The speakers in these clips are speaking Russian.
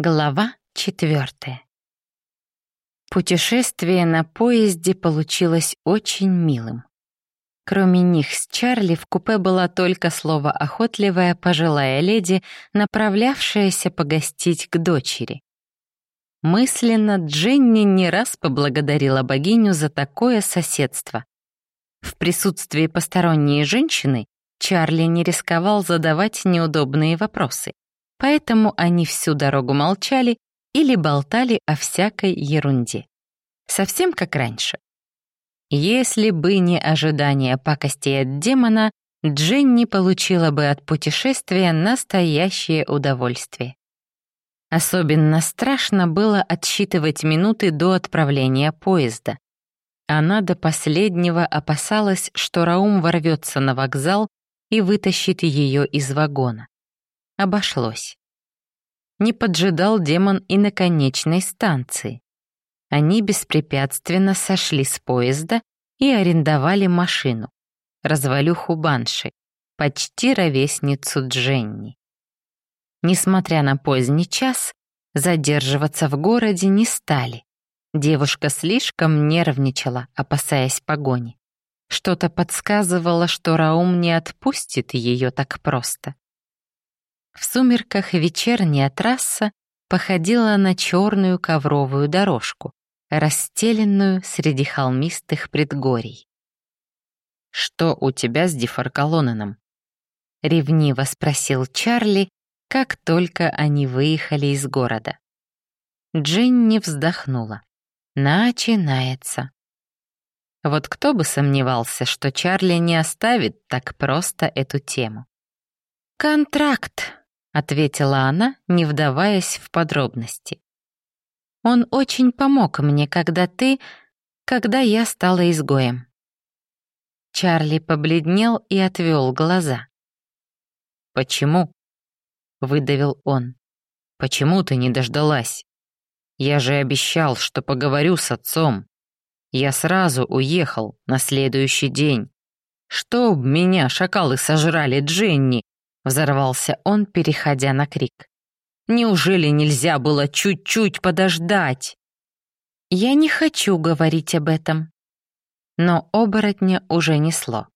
Глава четвертая. Путешествие на поезде получилось очень милым. Кроме них с Чарли в купе была только слово охотливая пожилая леди, направлявшаяся погостить к дочери. Мысленно Дженни не раз поблагодарила богиню за такое соседство. В присутствии посторонней женщины Чарли не рисковал задавать неудобные вопросы поэтому они всю дорогу молчали или болтали о всякой ерунде. Совсем как раньше. Если бы не ожидание пакостей от демона, Дженни получила бы от путешествия настоящее удовольствие. Особенно страшно было отсчитывать минуты до отправления поезда. Она до последнего опасалась, что Раум ворвется на вокзал и вытащит ее из вагона обошлось. Не поджидал демон и на конечной станции. Они беспрепятственно сошли с поезда и арендовали машину, развалюху Банши, почти ровесницу Дженни. Несмотря на поздний час, задерживаться в городе не стали. Девушка слишком нервничала, опасаясь погони. Что-то подсказывало, что Раум не отпустит ее так просто. В сумерках вечерняя трасса походила на черную ковровую дорожку, расстеленную среди холмистых предгорий. «Что у тебя с Дефаркалоneном?» — ревниво спросил Чарли, как только они выехали из города. Дженни вздохнула. Начинается. Вот кто бы сомневался, что Чарли не оставит так просто эту тему. «Контракт», ответила она, не вдаваясь в подробности. Он очень помог мне, когда ты... когда я стала изгоем. Чарли побледнел и отвел глаза. «Почему?» — выдавил он. «Почему ты не дождалась? Я же обещал, что поговорю с отцом. Я сразу уехал на следующий день. Чтоб меня шакалы сожрали, Дженни, Взорвался он, переходя на крик. «Неужели нельзя было чуть-чуть подождать?» «Я не хочу говорить об этом». Но оборотня уже несло.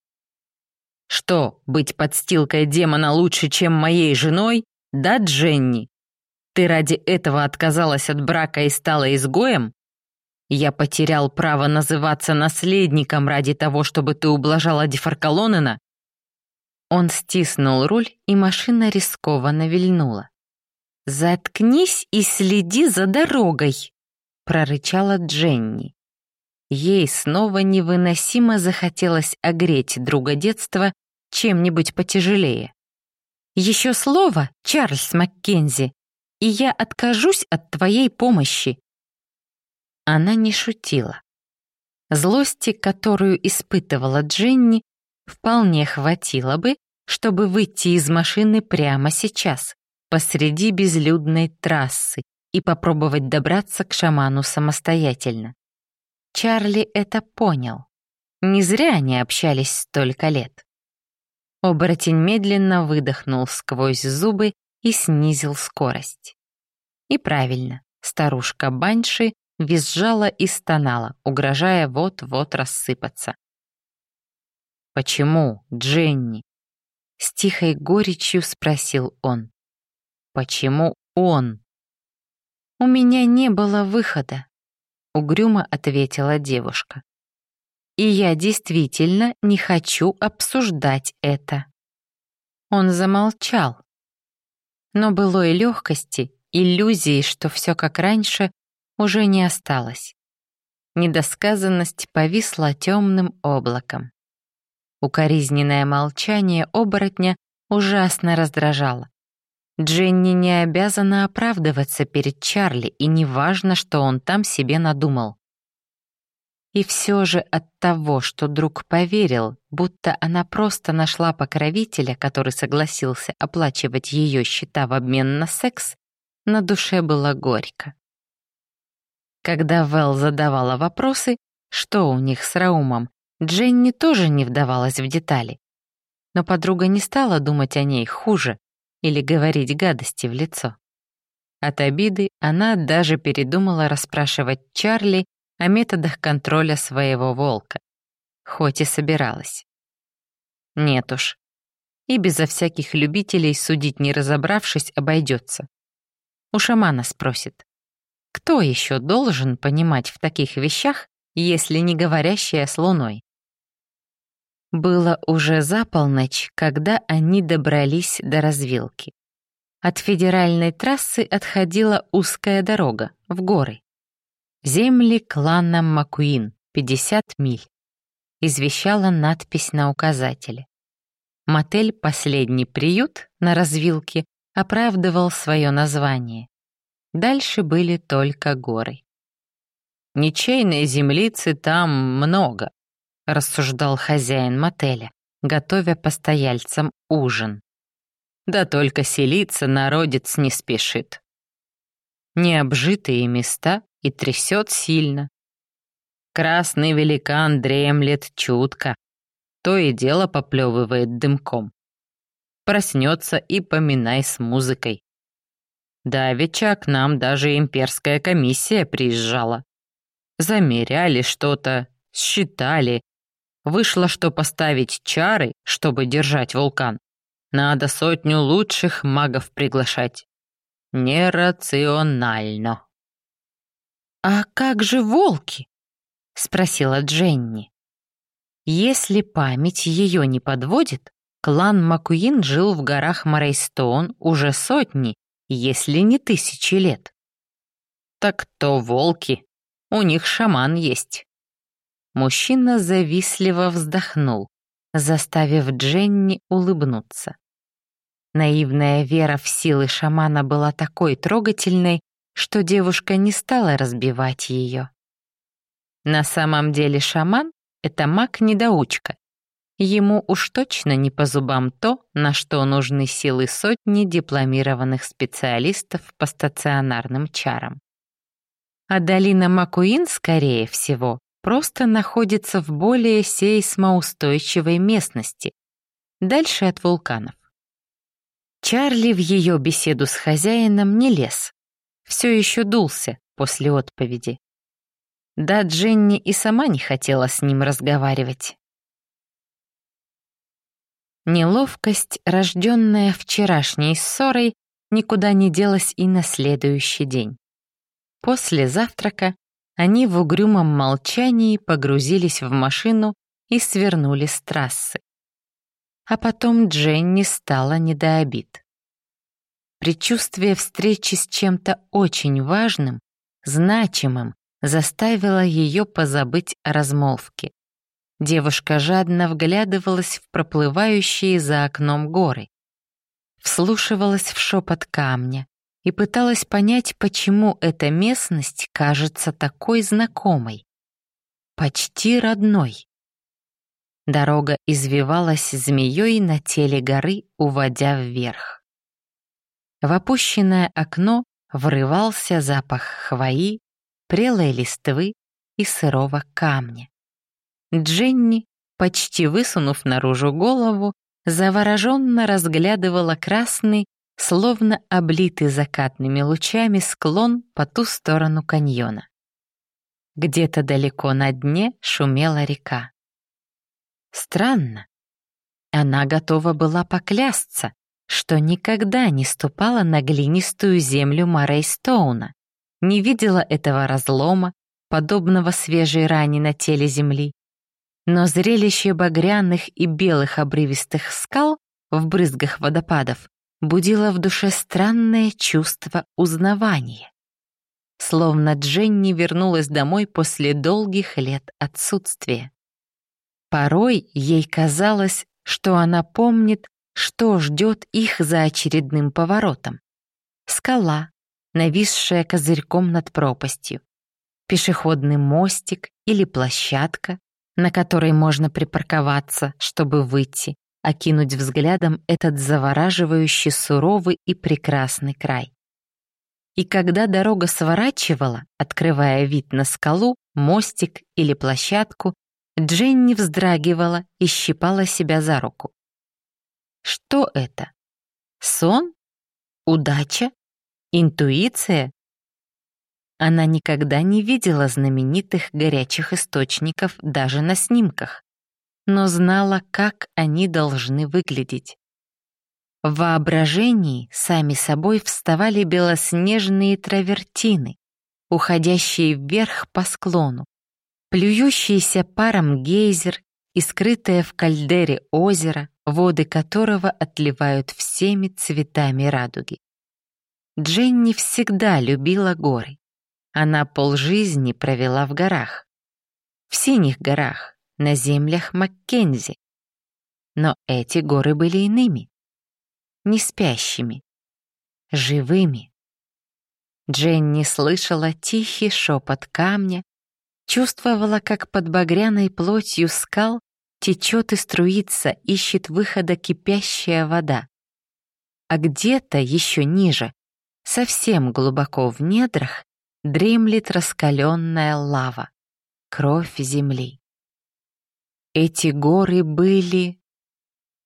«Что, быть подстилкой демона лучше, чем моей женой? Да, Дженни? Ты ради этого отказалась от брака и стала изгоем? Я потерял право называться наследником ради того, чтобы ты ублажала Дефаркалонена? Он стиснул руль, и машина рискованно вильнула. «Заткнись и следи за дорогой!» — прорычала Дженни. Ей снова невыносимо захотелось огреть друга детства чем-нибудь потяжелее. «Еще слово, Чарльз Маккензи, и я откажусь от твоей помощи!» Она не шутила. Злости, которую испытывала Дженни, вполне хватило бы, чтобы выйти из машины прямо сейчас, посреди безлюдной трассы, и попробовать добраться к шаману самостоятельно. Чарли это понял. Не зря они общались столько лет. Оборотень медленно выдохнул сквозь зубы и снизил скорость. И правильно, старушка Банши визжала и стонала, угрожая вот-вот рассыпаться. «Почему, Дженни?» С тихой горечью спросил он. «Почему он?» «У меня не было выхода», — угрюмо ответила девушка. «И я действительно не хочу обсуждать это». Он замолчал. Но былой легкости, иллюзии, что все как раньше, уже не осталось. Недосказанность повисла темным облаком. Укоризненное молчание оборотня ужасно раздражало. Дженни не обязана оправдываться перед Чарли, и не важно, что он там себе надумал. И все же от того, что друг поверил, будто она просто нашла покровителя, который согласился оплачивать ее счета в обмен на секс, на душе было горько. Когда Вэл задавала вопросы, что у них с Раумом, Дженни тоже не вдавалась в детали. Но подруга не стала думать о ней хуже или говорить гадости в лицо. От обиды она даже передумала расспрашивать Чарли о методах контроля своего волка, хоть и собиралась. Нет уж, и безо всяких любителей судить не разобравшись обойдется. У шамана спросит, кто еще должен понимать в таких вещах, если не говорящая с луной? Было уже за полночь, когда они добрались до развилки. От федеральной трассы отходила узкая дорога, в горы. Земли клана Макуин, 50 миль. Извещала надпись на указателе. Мотель «Последний приют» на развилке оправдывал свое название. Дальше были только горы. «Ничейной землицы там много», — рассуждал хозяин мотеля, готовя постояльцам ужин. «Да только селиться народец не спешит. Необжитые места и трясет сильно. Красный великан дремлет чутко, то и дело поплевывает дымком. Проснется и поминай с музыкой. Давеча к нам даже имперская комиссия приезжала. Замеряли что-то, считали, Вышло, что поставить чары, чтобы держать вулкан, надо сотню лучших магов приглашать. Нерационально. «А как же волки?» — спросила Дженни. Если память ее не подводит, клан Макуин жил в горах Морейстоун уже сотни, если не тысячи лет. Так то волки, у них шаман есть. Мужчина завистливо вздохнул, заставив Дженни улыбнуться. Наивная вера в силы шамана была такой трогательной, что девушка не стала разбивать ее. На самом деле шаман — это маг-недоучка. Ему уж точно не по зубам то, на что нужны силы сотни дипломированных специалистов по стационарным чарам. А долина Макуин, скорее всего, просто находится в более сейсмоустойчивой местности, дальше от вулканов. Чарли в ее беседу с хозяином не лез, все еще дулся после отповеди. Да, Дженни и сама не хотела с ним разговаривать. Неловкость, рожденная вчерашней ссорой, никуда не делась и на следующий день. После завтрака они в угрюмом молчании погрузились в машину и свернули с трассы. А потом Дженни стала не до обид. Предчувствие встречи с чем-то очень важным, значимым, заставило ее позабыть о размолвке. Девушка жадно вглядывалась в проплывающие за окном горы. Вслушивалась в шепот камня, и пыталась понять, почему эта местность кажется такой знакомой, почти родной. Дорога извивалась змеей на теле горы, уводя вверх. В опущенное окно врывался запах хвои, прелой листвы и сырого камня. Дженни, почти высунув наружу голову, завороженно разглядывала красный словно облитый закатными лучами склон по ту сторону каньона. Где-то далеко на дне шумела река. Странно. Она готова была поклясться, что никогда не ступала на глинистую землю Морейстоуна, не видела этого разлома, подобного свежей ране на теле земли. Но зрелище багряных и белых обрывистых скал в брызгах водопадов будило в душе странное чувство узнавания. Словно Дженни вернулась домой после долгих лет отсутствия. Порой ей казалось, что она помнит, что ждет их за очередным поворотом. Скала, нависшая козырьком над пропастью, пешеходный мостик или площадка, на которой можно припарковаться, чтобы выйти, окинуть взглядом этот завораживающий суровый и прекрасный край. И когда дорога сворачивала, открывая вид на скалу, мостик или площадку, Дженни вздрагивала и щипала себя за руку. Что это? Сон? Удача? Интуиция? Она никогда не видела знаменитых горячих источников даже на снимках, но знала, как они должны выглядеть. В воображении сами собой вставали белоснежные травертины, уходящие вверх по склону, плюющийся паром гейзер и скрытое в кальдере озеро, воды которого отливают всеми цветами радуги. Дженни всегда любила горы. Она полжизни провела в горах. В синих горах, на землях Маккензи. Но эти горы были иными. Не спящими. Живыми. Дженни слышала тихий шепот камня, чувствовала, как под багряной плотью скал течет и струится, ищет выхода кипящая вода. А где-то еще ниже, совсем глубоко в недрах, дремлет раскаленная лава, кровь земли. Эти горы были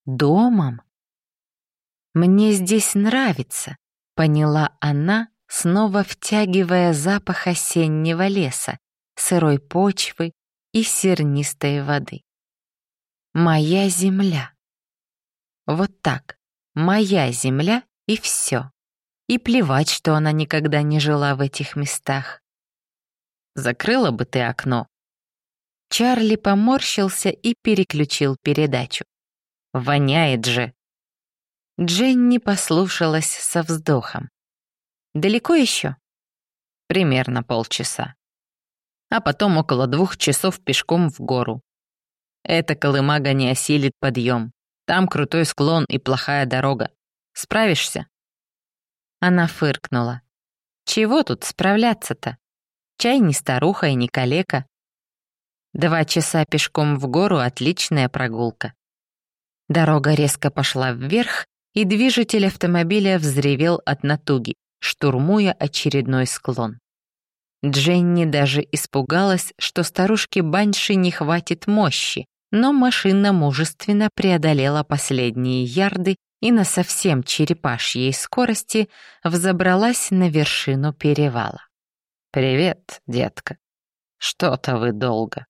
домом. «Мне здесь нравится», — поняла она, снова втягивая запах осеннего леса, сырой почвы и сернистой воды. «Моя земля». Вот так, моя земля и все. И плевать, что она никогда не жила в этих местах. Закрыла бы ты окно. Чарли поморщился и переключил передачу. Воняет же. Дженни послушалась со вздохом. Далеко еще? Примерно полчаса. А потом около двух часов пешком в гору. Эта колымага не осилит подъем. Там крутой склон и плохая дорога. Справишься? Она фыркнула. Чего тут справляться-то? Чай не старуха и не калека. Два часа пешком в гору — отличная прогулка. Дорога резко пошла вверх, и движитель автомобиля взревел от натуги, штурмуя очередной склон. Дженни даже испугалась, что старушке Банши не хватит мощи, но машина мужественно преодолела последние ярды и на совсем черепашьей скорости взобралась на вершину перевала. «Привет, детка. Что-то вы долго».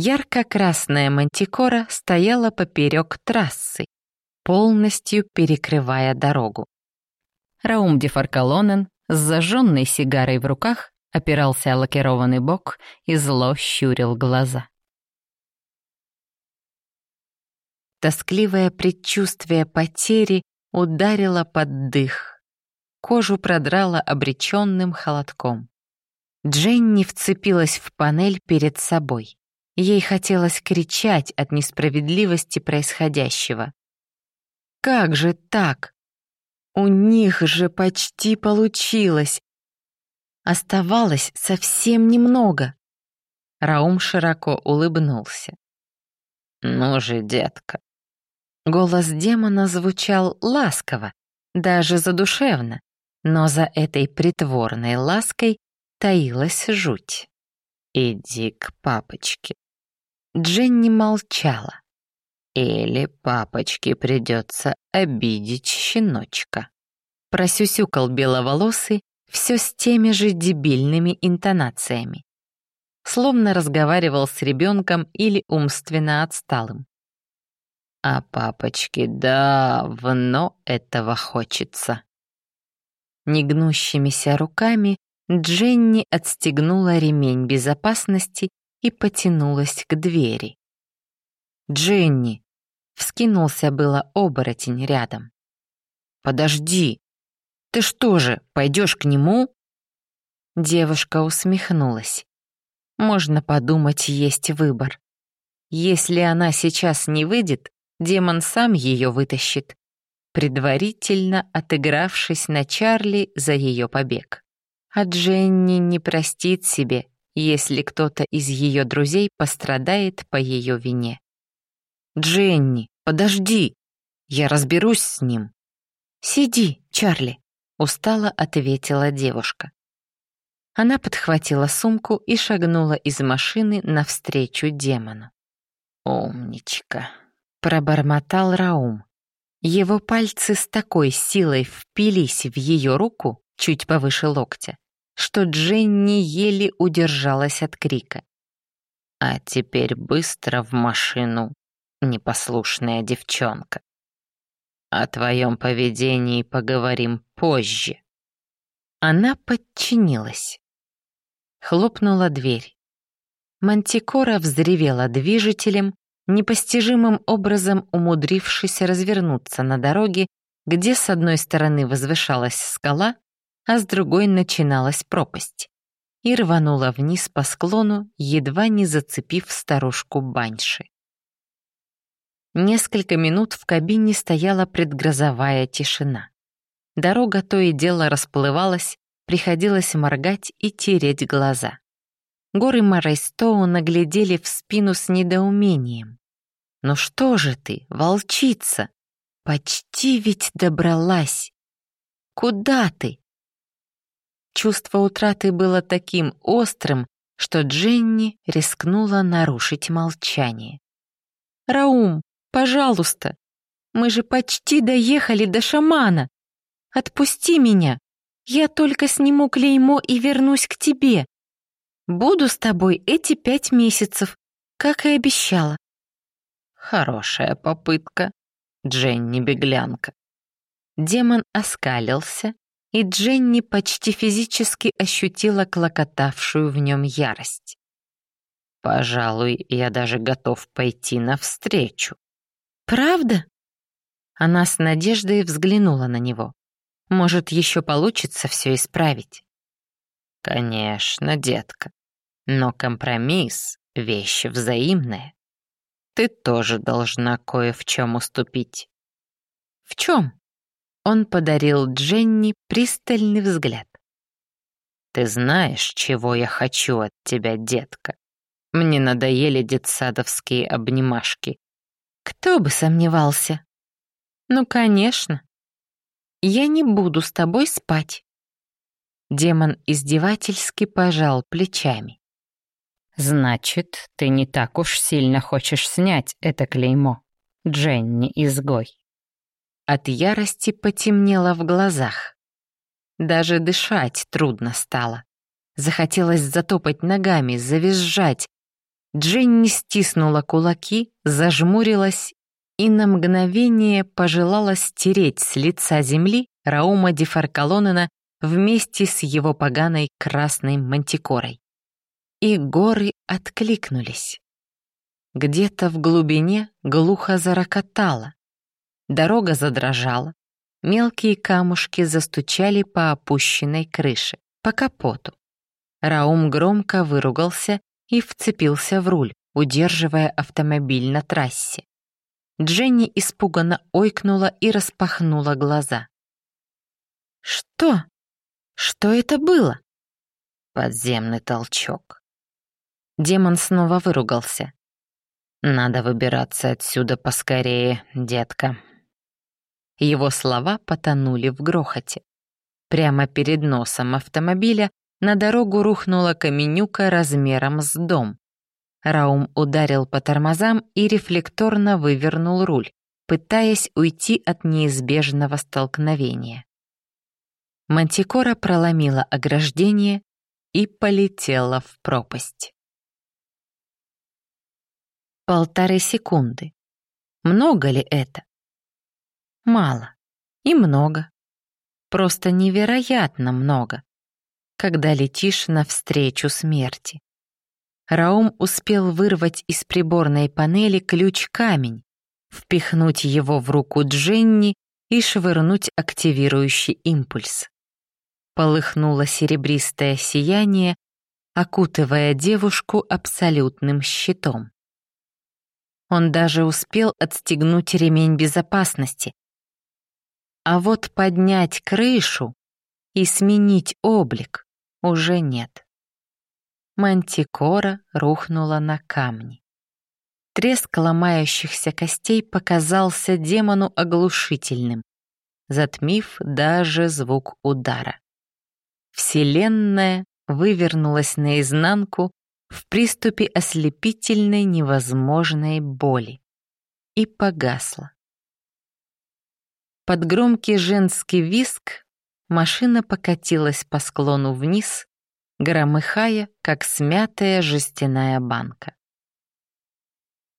Ярко-красная мантикора стояла поперек трассы, полностью перекрывая дорогу. Раум Дефаркалонен с зажженной сигарой в руках опирался о лакированный бок и зло щурил глаза. Тоскливое предчувствие потери ударило под дых. Кожу продрало обреченным холодком. Дженни вцепилась в панель перед собой. Ей хотелось кричать от несправедливости происходящего. «Как же так? У них же почти получилось! Оставалось совсем немного!» Раум широко улыбнулся. «Ну же, детка, Голос демона звучал ласково, даже задушевно, но за этой притворной лаской таилась жуть. «Иди к папочке». Дженни молчала. «Или папочке придется обидеть щеночка». Просюсюкал беловолосый все с теми же дебильными интонациями. Словно разговаривал с ребенком или умственно отсталым. А папочке давно этого хочется. Негнущимися руками Дженни отстегнула ремень безопасности и потянулась к двери. «Дженни!» — вскинулся было оборотень рядом. «Подожди! Ты что же, пойдешь к нему?» Девушка усмехнулась. Можно подумать, есть выбор. Если она сейчас не выйдет, демон сам ее вытащит, предварительно отыгравшись на Чарли за ее побег. А Дженни не простит себе, если кто-то из ее друзей пострадает по ее вине. «Дженни, подожди! Я разберусь с ним!» «Сиди, Чарли!» — устало ответила девушка. Она подхватила сумку и шагнула из машины навстречу демону. «Умничка!» Пробормотал Раум. Его пальцы с такой силой впились в ее руку, чуть повыше локтя, что Дженни еле удержалась от крика. «А теперь быстро в машину, непослушная девчонка. О твоем поведении поговорим позже». Она подчинилась. Хлопнула дверь. Мантикора взревела движителем, непостижимым образом умудрившись развернуться на дороге, где с одной стороны возвышалась скала, а с другой начиналась пропасть, и рванула вниз по склону, едва не зацепив старушку Баньши. Несколько минут в кабине стояла предгрозовая тишина. Дорога то и дело расплывалась, приходилось моргать и тереть глаза. Горы Марайстоу наглядели в спину с недоумением. «Ну что же ты, волчица? Почти ведь добралась. Куда ты?» Чувство утраты было таким острым, что Дженни рискнула нарушить молчание. «Раум, пожалуйста, мы же почти доехали до шамана. Отпусти меня, я только сниму клеймо и вернусь к тебе. Буду с тобой эти пять месяцев, как и обещала». «Хорошая попытка, Дженни-беглянка». Демон оскалился, и Дженни почти физически ощутила клокотавшую в нем ярость. «Пожалуй, я даже готов пойти навстречу». «Правда?» Она с надеждой взглянула на него. «Может, еще получится все исправить?» «Конечно, детка. Но компромисс — вещь взаимная. Ты тоже должна кое в чем уступить. В чем? Он подарил Дженни пристальный взгляд. Ты знаешь, чего я хочу от тебя, детка. Мне надоели детсадовские обнимашки. Кто бы сомневался? Ну, конечно. Я не буду с тобой спать. Демон издевательски пожал плечами. Значит, ты не так уж сильно хочешь снять это клеймо, Дженни-изгой. От ярости потемнело в глазах. Даже дышать трудно стало. Захотелось затопать ногами, завизжать. Дженни стиснула кулаки, зажмурилась и на мгновение пожелала стереть с лица земли Раума Дефаркалонена вместе с его поганой красной мантикорой и горы откликнулись. Где-то в глубине глухо зарокотало. Дорога задрожала, мелкие камушки застучали по опущенной крыше, по капоту. Раум громко выругался и вцепился в руль, удерживая автомобиль на трассе. Дженни испуганно ойкнула и распахнула глаза. «Что? Что это было?» Подземный толчок. Демон снова выругался. «Надо выбираться отсюда поскорее, детка». Его слова потонули в грохоте. Прямо перед носом автомобиля на дорогу рухнула каменюка размером с дом. Раум ударил по тормозам и рефлекторно вывернул руль, пытаясь уйти от неизбежного столкновения. Мантикора проломила ограждение и полетела в пропасть. Полторы секунды. Много ли это? Мало. И много. Просто невероятно много. Когда летишь навстречу смерти. Раум успел вырвать из приборной панели ключ-камень, впихнуть его в руку Дженни и швырнуть активирующий импульс. Полыхнуло серебристое сияние, окутывая девушку абсолютным щитом. Он даже успел отстегнуть ремень безопасности. А вот поднять крышу и сменить облик уже нет. Мантикора рухнула на камни. Треск ломающихся костей показался демону оглушительным, затмив даже звук удара. Вселенная вывернулась наизнанку в приступе ослепительной невозможной боли и погасла. Под громкий женский виск машина покатилась по склону вниз, громыхая, как смятая жестяная банка.